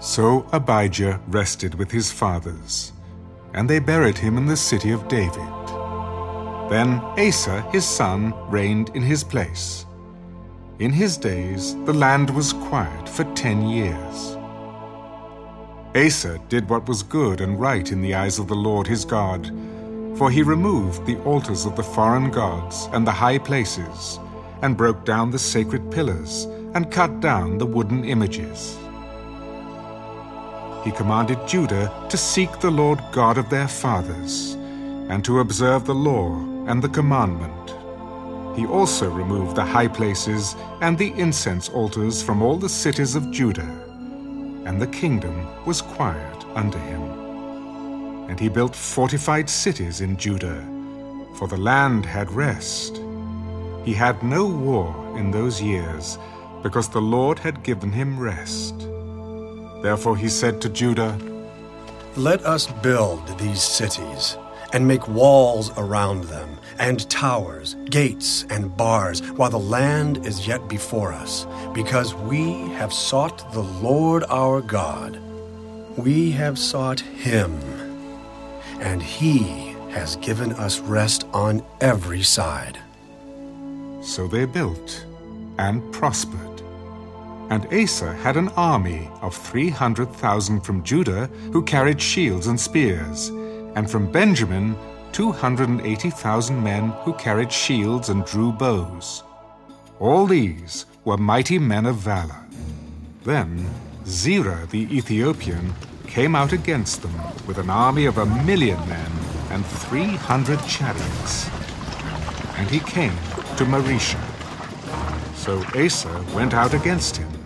So Abijah rested with his fathers, and they buried him in the city of David. Then Asa his son reigned in his place. In his days the land was quiet for ten years. Asa did what was good and right in the eyes of the Lord his God, for he removed the altars of the foreign gods and the high places, and broke down the sacred pillars, and cut down the wooden images. He commanded Judah to seek the Lord God of their fathers, and to observe the law and the commandment. He also removed the high places and the incense altars from all the cities of Judah, and the kingdom was quiet under him. And he built fortified cities in Judah, for the land had rest. He had no war in those years, because the Lord had given him rest. Therefore he said to Judah, Let us build these cities, and make walls around them, and towers, gates, and bars, while the land is yet before us, because we have sought the Lord our God. We have sought him, and he has given us rest on every side. So they built and prospered. And Asa had an army of 300,000 from Judah who carried shields and spears, and from Benjamin 280,000 men who carried shields and drew bows. All these were mighty men of valor. Then Zerah the Ethiopian came out against them with an army of a million men and 300 chariots. And he came to Mareshah. So Asa went out against him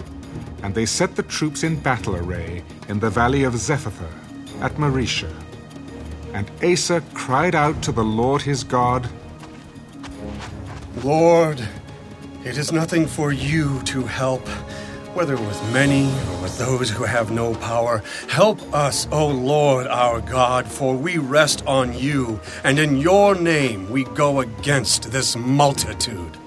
and they set the troops in battle array in the valley of Zephathah at Mareshah. And Asa cried out to the Lord his God, Lord, it is nothing for you to help, whether with many or with those who have no power. Help us, O Lord our God, for we rest on you, and in your name we go against this multitude.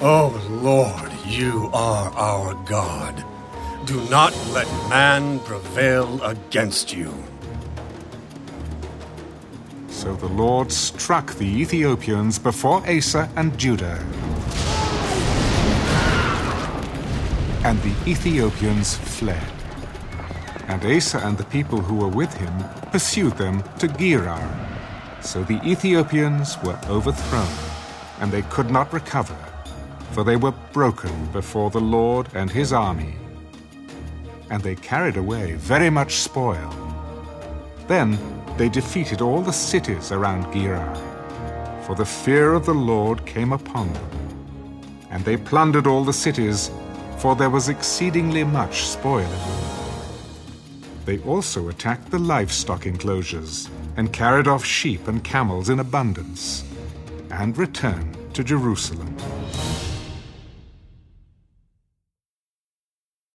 O Lord, you are our God. Do not let man prevail against you. So the Lord struck the Ethiopians before Asa and Judah. And the Ethiopians fled. And Asa and the people who were with him pursued them to Gerar. So the Ethiopians were overthrown, and they could not recover for they were broken before the Lord and his army. And they carried away very much spoil. Then they defeated all the cities around Gerar, for the fear of the Lord came upon them. And they plundered all the cities, for there was exceedingly much spoil. They also attacked the livestock enclosures, and carried off sheep and camels in abundance, and returned to Jerusalem.